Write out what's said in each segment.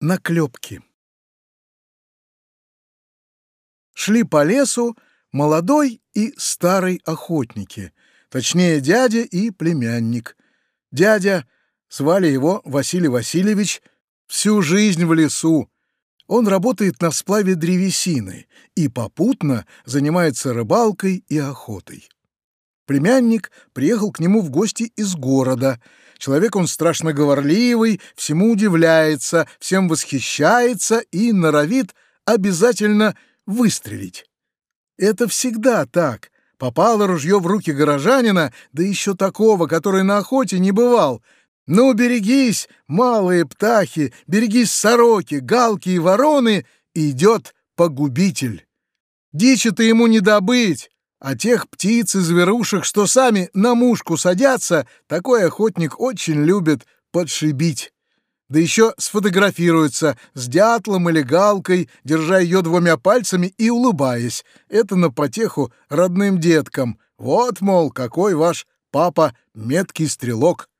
Наклепки. Шли по лесу молодой и старый охотники, точнее дядя и племянник. Дядя, звали его Василий Васильевич, всю жизнь в лесу. Он работает на сплаве древесины и попутно занимается рыбалкой и охотой. Племянник приехал к нему в гости из города — Человек он страшно говорливый, всему удивляется, всем восхищается и норовит обязательно выстрелить. Это всегда так. Попало ружье в руки горожанина, да еще такого, который на охоте не бывал. Ну, берегись, малые птахи, берегись сороки, галки и вороны, идет погубитель. Дичи-то ему не добыть, а тех птиц и зверушек, что сами на мушку садятся, такой охотник очень любит подшибить. Да еще сфотографируется с дятлом или галкой, держа ее двумя пальцами и улыбаясь. Это на потеху родным деткам. Вот, мол, какой ваш папа меткий стрелок.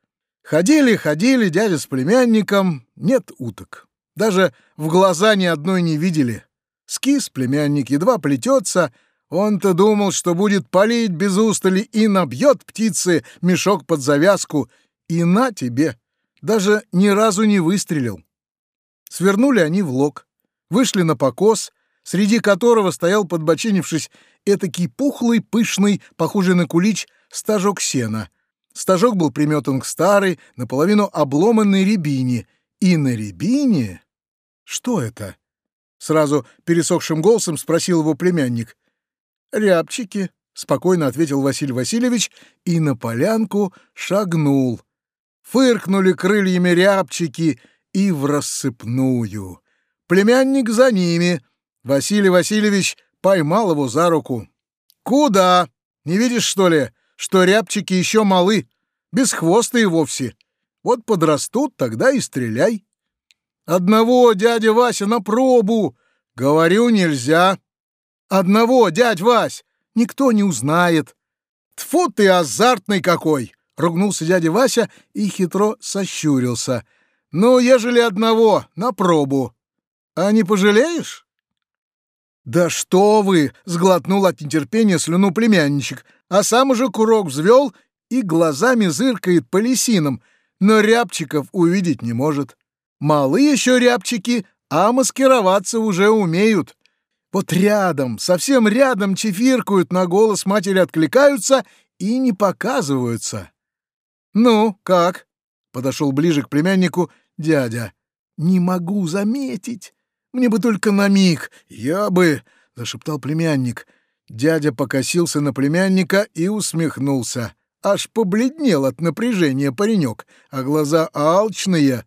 Ходили, ходили дядя с племянником, нет уток. Даже в глаза ни одной не видели. Скис племянник едва плетется — он-то думал, что будет палить без устали и набьет птицы мешок под завязку, и на тебе. Даже ни разу не выстрелил. Свернули они в лог, вышли на покос, среди которого стоял, подбочинившись, этакий пухлый, пышный, похожий на кулич, стажок сена. Стажок был приметан к старой, наполовину обломанной рябине, и на рябине... Что это? Сразу пересохшим голосом спросил его племянник — «Рябчики», — спокойно ответил Василий Васильевич и на полянку шагнул. Фыркнули крыльями рябчики и в рассыпную. Племянник за ними. Василий Васильевич поймал его за руку. «Куда? Не видишь, что ли, что рябчики еще малы, без хвоста и вовсе? Вот подрастут, тогда и стреляй». «Одного, дядя Вася, на пробу!» «Говорю, нельзя!» Одного, дядь Вась, никто не узнает. Тфу ты азартный какой! Ругнулся дядя Вася и хитро сощурился. Ну, ежели одного, на пробу. А не пожалеешь? «Да что вы!» — сглотнул от нетерпения слюну племянничек, а сам уже курок взвел и глазами зыркает по лисинам, но рябчиков увидеть не может. Малы еще рябчики, а маскироваться уже умеют. Вот рядом, совсем рядом чефиркают, на голос матери откликаются и не показываются. «Ну, как?» — подошел ближе к племяннику дядя. «Не могу заметить. Мне бы только на миг. Я бы...» — зашептал племянник. Дядя покосился на племянника и усмехнулся. Аж побледнел от напряжения паренек, а глаза алчные.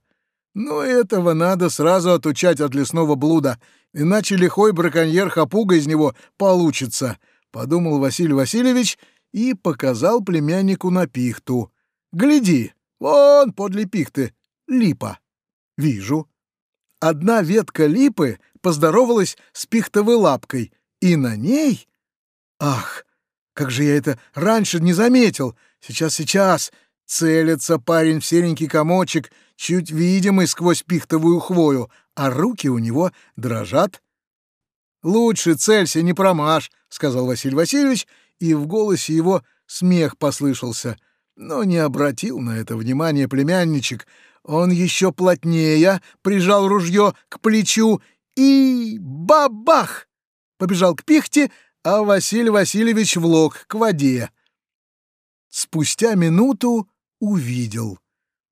Но этого надо сразу отучать от лесного блуда — иначе лихой браконьер-хапуга из него получится», — подумал Василий Васильевич и показал племяннику на пихту. «Гляди, вон подле пихты, липа». «Вижу». Одна ветка липы поздоровалась с пихтовой лапкой, и на ней... Ах, как же я это раньше не заметил! Сейчас, сейчас! Целится парень в серенький комочек, чуть видимый сквозь пихтовую хвою, а руки у него дрожат. «Лучше целься, не промажь», — сказал Василий Васильевич, и в голосе его смех послышался. Но не обратил на это внимания племянничек. Он еще плотнее прижал ружье к плечу и бабах! Побежал к пихте, а Василий Васильевич влог к воде. Спустя минуту увидел.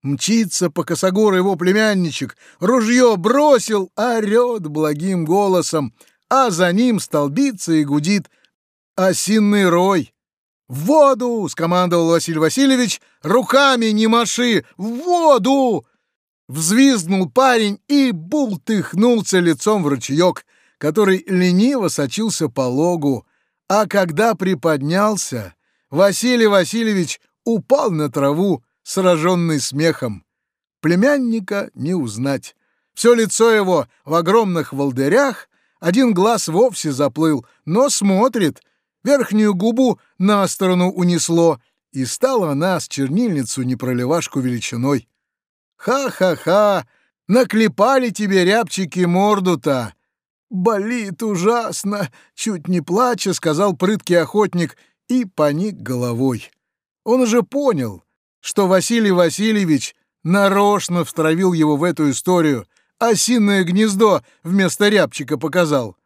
Мчится по косогору его племянничек, ружье бросил, орет благим голосом, а за ним столбится и гудит осинный рой. «В воду!» — скомандовал Василий Васильевич. «Руками не маши! В воду!» Взвизгнул парень и бултыхнулся лицом в ручеек, который лениво сочился по логу. А когда приподнялся, Василий Васильевич упал на траву, сраженный смехом. Племянника не узнать. Все лицо его в огромных волдырях, один глаз вовсе заплыл, но смотрит, верхнюю губу на сторону унесло, и стала она с чернильницу непроливашку величиной. Ха-ха-ха! Наклепали тебе рябчики морду-то. Болит ужасно, чуть не плача, сказал прыткий охотник и поник головой. Он уже понял, что Василий Васильевич нарочно втравил его в эту историю, осиное гнездо вместо рябчика показал.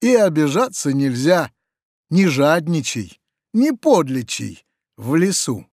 И обижаться нельзя, не жадничай, не подлечий в лесу.